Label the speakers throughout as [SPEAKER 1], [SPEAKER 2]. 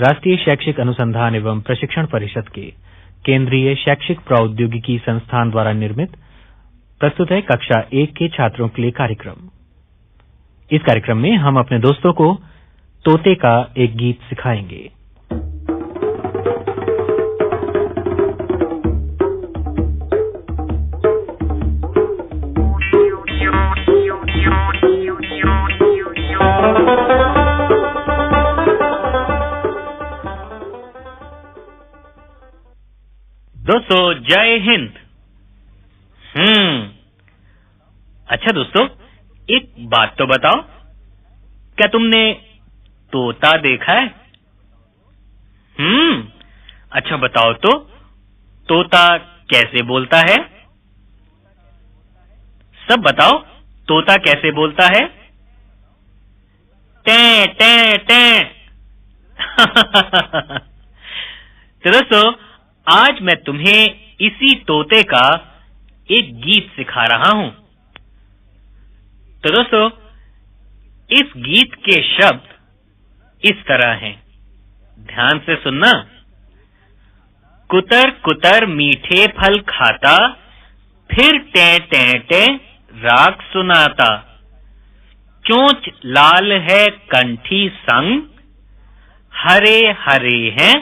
[SPEAKER 1] राष्ट्रीय शैक्षिक अनुसंधान एवं प्रशिक्षण परिषद के केंद्रीय शैक्षिक प्रौद्योगिकी संस्थान द्वारा निर्मित, प्रस्तुत है कक्षा एक के छात्रों के लिए कार्यक्रम। इस कार्यक्रम में हम अपने दोस्तों को तोते का एक गीत सिखाएँगे।
[SPEAKER 2] जय हिंद। हम्म। अच्छा दोस्तों, एक बात तो बताओ। क्या तुमने तोता देखा है? हम्म। अच्छा बताओ तो तोता कैसे बोलता है? सब बताओ, तोता कैसे बोलता है? टे टे टे। तो दोस्तों, आज मैं तुम्हें इसी तोते का एक गीत सिखा रहा हूँ। तो दोस्तों, इस गीत के शब्द इस तरह हैं। ध्यान से सुनना। कुतर कुतर मीठे फल खाता, फिर टे टे टे राग सुनाता। चोंच लाल है कंठी संग, हरे हरे हैं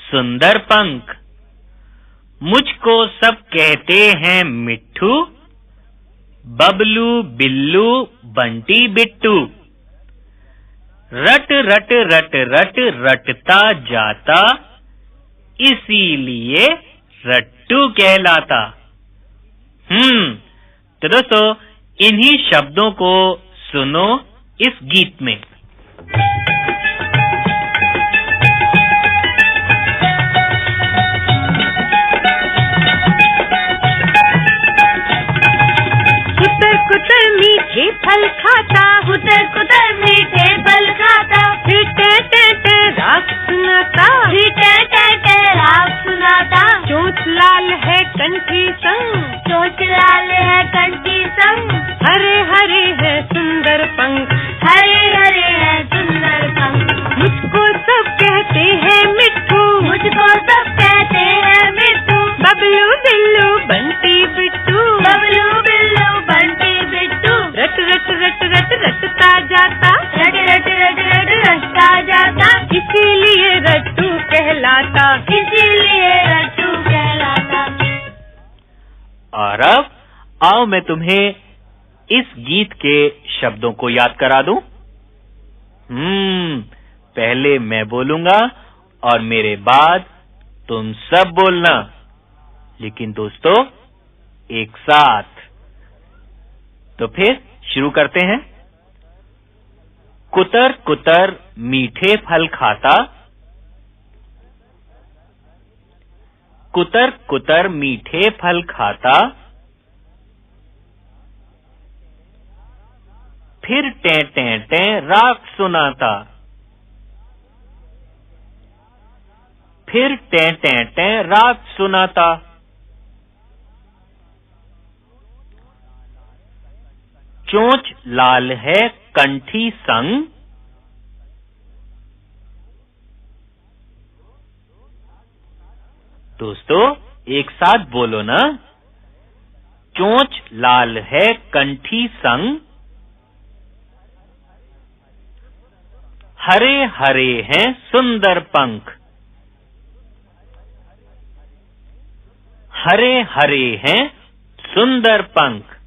[SPEAKER 2] सुंदर पंख। मुझको सब कहते हैं मिट्ठू बबलू, बिल्लू, बंटी, बिट्टू। रट रट रट रट, रटता जाता, इसीलिए रट्टू कहलाता। हम्म तो दोस्तों, इन्हीं शब्दों को सुनो इस गीत में। अब आओ मैं तुम्हें इस गीत के शब्दों को याद करा दूँ। हम्म पहले मैं बोलूँगा और मेरे बाद तुम सब बोलना। लेकिन दोस्तों, एक साथ। तो फिर शुरू करते हैं। कुतर कुतर मीठे फल खाता कुतर कुतर मीठे फल खाता। फिर टे टे टे राग सुनाता। फिर टे टे टे राग सुनाता। चोंच लाल है कंठी संग। दोस्तों, एक साथ बोलो ना। चोंच लाल है, कंठी संग। हरे हरे हैं, सुंदर पंख। हरे हरे हैं, सुंदर पंख।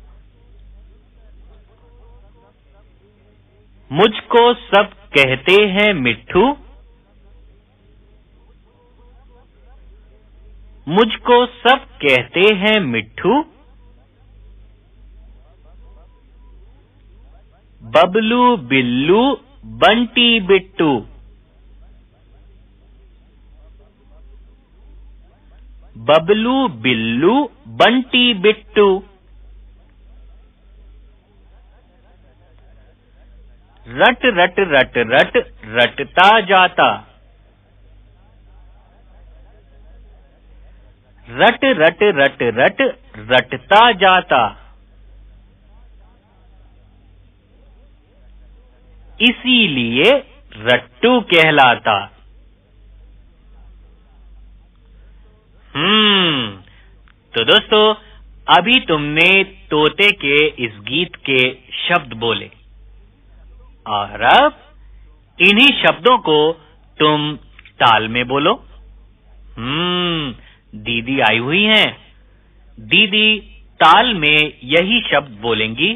[SPEAKER 2] मुझको सब कहते हैं मिट्ठू मुझको सब कहते हैं मिट्ठू बबलू बिल्लू, बंटी बिट्टू। बबलू बिल्लू, बंटी बिट्टू। रट रट रट रट रटता जाता। रट रट रट रट, रटता जाता। इसीलिए रट्टू कहलाता। हम्म तो दोस्तों, अभी तुमने तोते के इस गीत के शब्द बोले। और अब इन्हीं शब्दों को तुम ताल में बोलो। हम्म दीदी आई हुई हैं। दीदी ताल में यही शब्द बोलेंगी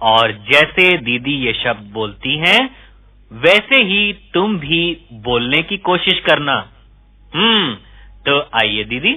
[SPEAKER 2] और जैसे दीदी ये शब्द बोलती हैं वैसे ही तुम भी बोलने की कोशिश करना। हम्म तो आइए दीदी।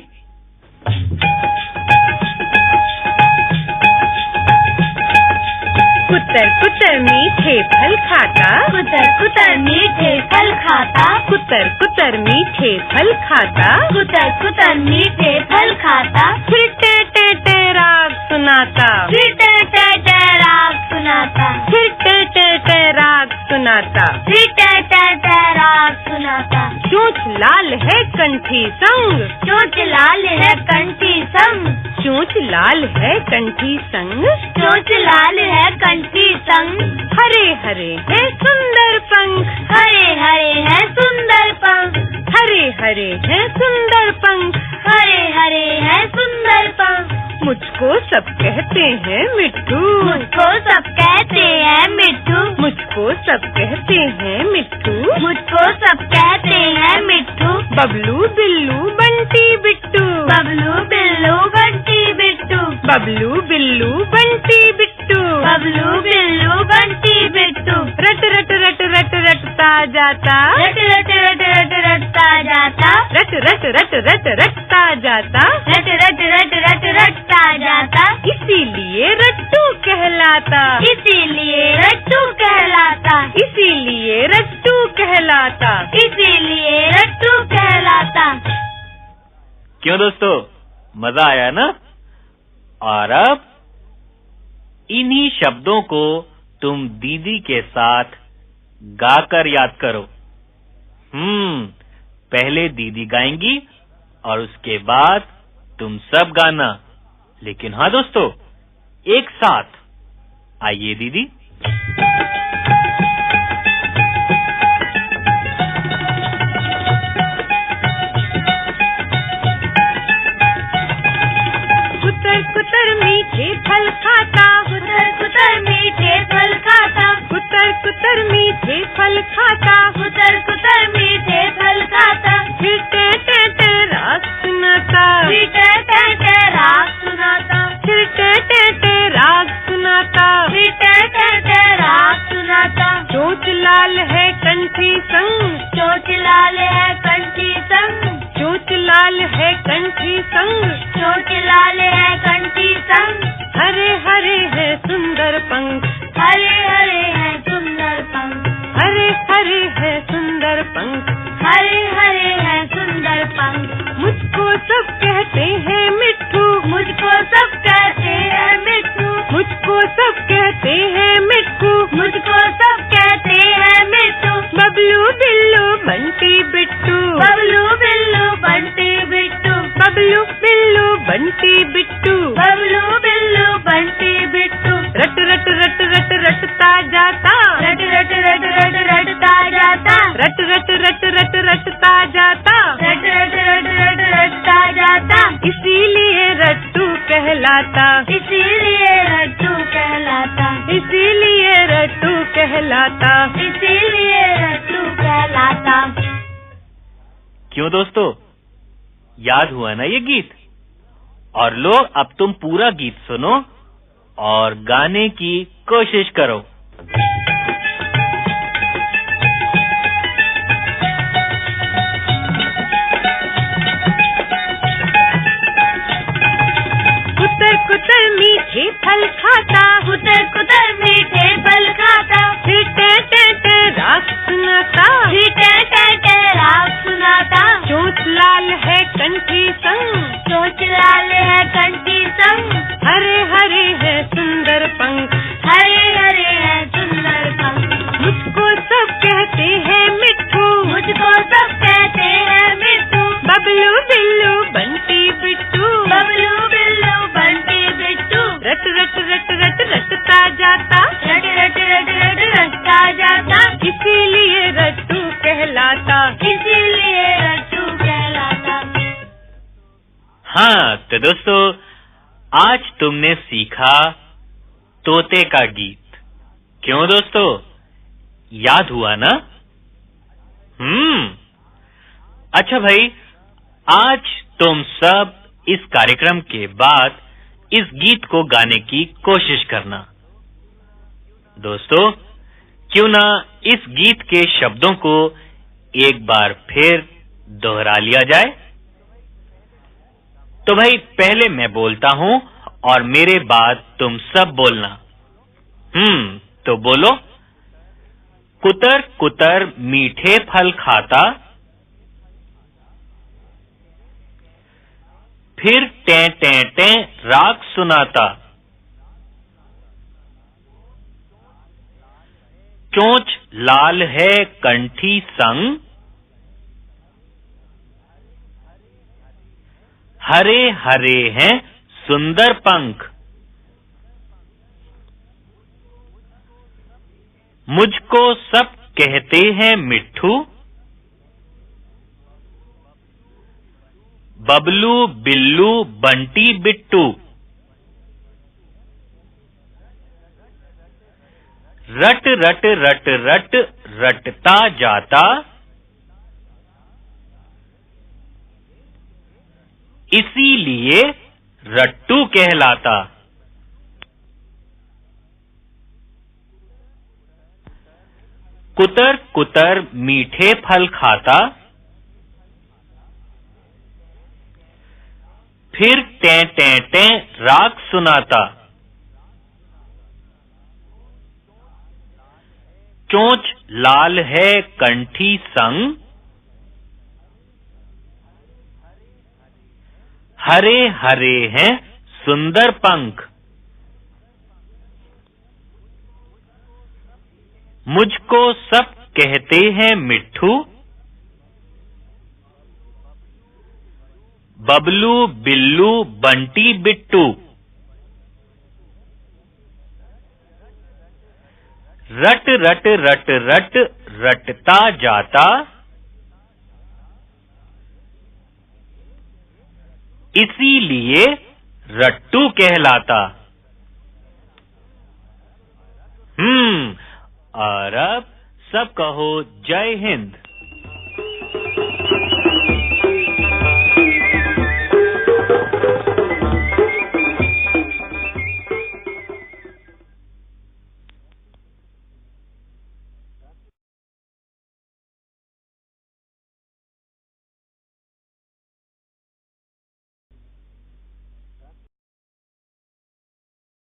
[SPEAKER 3] कुतर कुतर मीठे फल खाता।
[SPEAKER 4] कुतर कुतर मीठे फल खाता।
[SPEAKER 3] कुतर कुतर मीठे फल खाता।
[SPEAKER 4] कुतर कुतर मीठे फल खाता।
[SPEAKER 3] फिर टे टे टे राग सुनाता।
[SPEAKER 4] फिर टे टे टे राग सुनाता।
[SPEAKER 3] फिर टे टे टे राग सुनाता।
[SPEAKER 4] फिर टे टे टे राग सुनाता।
[SPEAKER 3] चोंच लाल है कंठी संग।
[SPEAKER 4] चोच लाल है कंठी संग।
[SPEAKER 3] चोंच लाल है कंठी संग।
[SPEAKER 4] चोच लाल कंठी संग
[SPEAKER 3] हरे हरे है सुंदर पंख।
[SPEAKER 4] हरे हरे है सुंदर पंख।
[SPEAKER 3] हरे हरे है सुंदर पंख।
[SPEAKER 4] हरे हरे है सुंदर पंख।
[SPEAKER 3] मुझको सब कहते हैं मिट्टू
[SPEAKER 4] मुझको सब कहते हैं मिट्टू
[SPEAKER 3] मुझको सब कहते हैं मिट्टू
[SPEAKER 4] मुझको सब कहते हैं मिट्टू
[SPEAKER 3] बबलू बिल्लू बंटी बिट्टू।
[SPEAKER 4] बबलू बिल्लू बंटी बिट्टू।
[SPEAKER 3] बबलू बिल्लू बंटी बिट्टू।
[SPEAKER 4] बबलू बिल्लू बंटी बिट्टू
[SPEAKER 3] रट रट रट रट रटता जाता
[SPEAKER 4] रट रट रट रट रटता जाता
[SPEAKER 3] रट रट रट रट रटता जाता
[SPEAKER 4] रट रट रट रट रटता जाता
[SPEAKER 3] इसीलिए रट्टू कहलाता
[SPEAKER 4] इसीलिए रट्टू कहलाता
[SPEAKER 3] इसीलिए रट्टू कहलाता
[SPEAKER 4] इसीलिए रट्टू कहलाता
[SPEAKER 2] क्यों दोस्तों मज़ा आया ना और अब इन्हीं शब्दों को तुम दीदी के साथ गाकर याद करो। हम्म पहले दीदी गाएँगी और उसके बाद तुम सब गाना। लेकिन हाँ दोस्तों, एक साथ। आइए दीदी।
[SPEAKER 3] फल खाता।
[SPEAKER 4] कुतर कुतर मीठे फल खाता।
[SPEAKER 3] कुतर कुतर मीठे फल खाता। फिर
[SPEAKER 2] क्यों दोस्तों? याद हुआ ना ये गीत? और लो, अब तुम पूरा गीत सुनो और गाने की कोशिश करो।
[SPEAKER 3] कुतर कुतर मीठे फल खाता
[SPEAKER 4] कुतर कुतर मीठे फल
[SPEAKER 2] तो दोस्तों, आज तुमने सीखा तोते का गीत। क्यों दोस्तों? याद हुआ ना? हम्म। अच्छा भाई, आज तुम सब इस कार्यक्रम के बाद इस गीत को गाने की कोशिश करना। दोस्तों, क्यों ना इस गीत के शब्दों को एक बार फिर दोहरा लिया जाए? तो भाई, पहले मैं बोलता हूँ और मेरे बाद तुम सब बोलना। हम्म तो बोलो। कुतर कुतर मीठे फल खाता, फिर टे टे टे राग सुनाता। चोंच लाल है कंठी संग हरे हरे हैं, सुंदर पंख। मुझको सब कहते हैं मिट्ठू बबलू, बिल्लू, बंटी, बिट्टू। रट रट रट रट, रटता जाता। इसीलिए रट्टू कहलाता। कुतर कुतर मीठे फल खाता, फिर टे टे टे राग सुनाता। चोंच लाल है कंठी संग हरे हरे हैं, सुंदर पंख। मुझको सब कहते हैं मिट्ठू बबलू, बिल्लू, बंटी, बिट्टू। रट रट रट रट, रटता जाता इसीलिए रट्टू कहलाता। हम्म और अब सब कहो जय हिंद।